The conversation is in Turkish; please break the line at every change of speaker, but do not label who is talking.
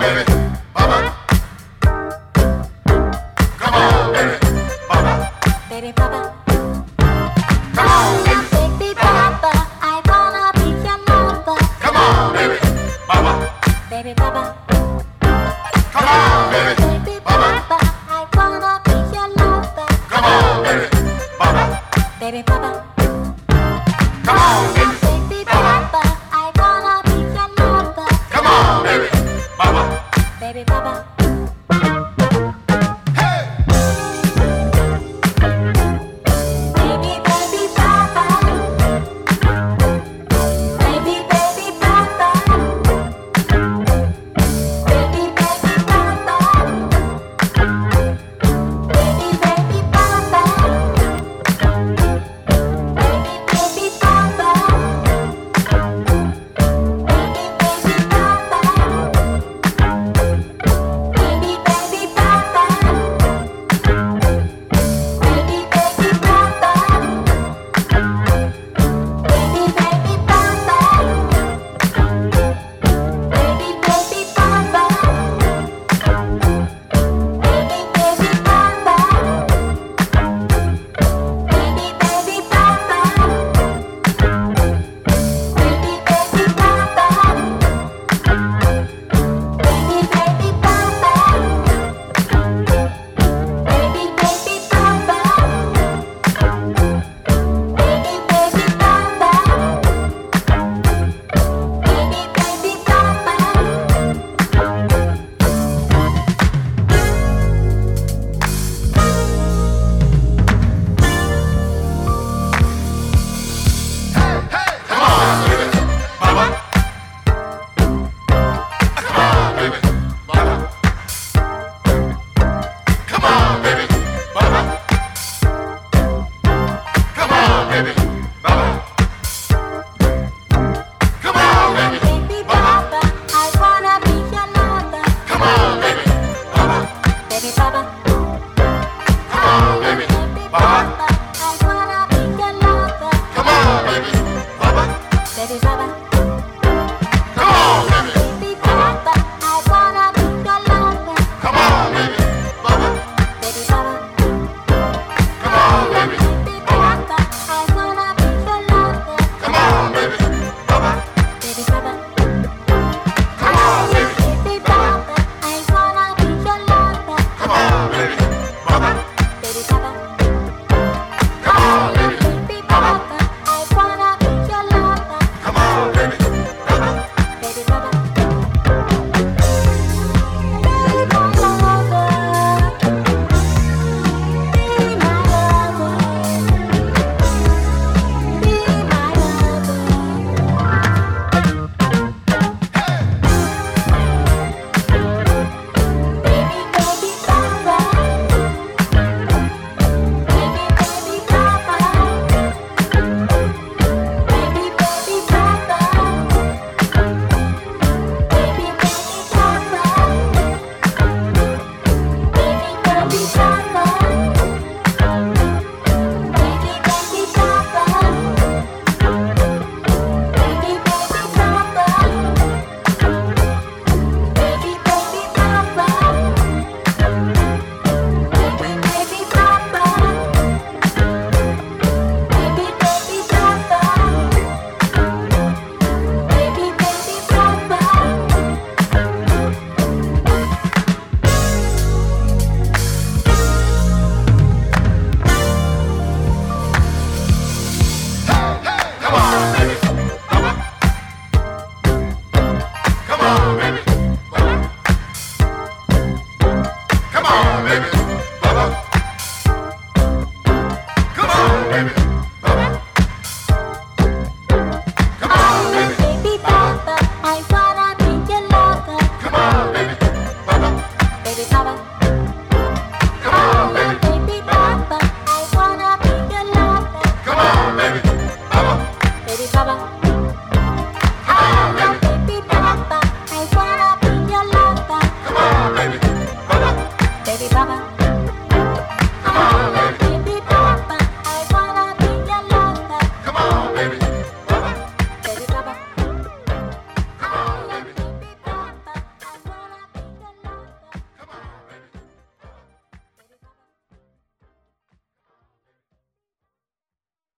Baba.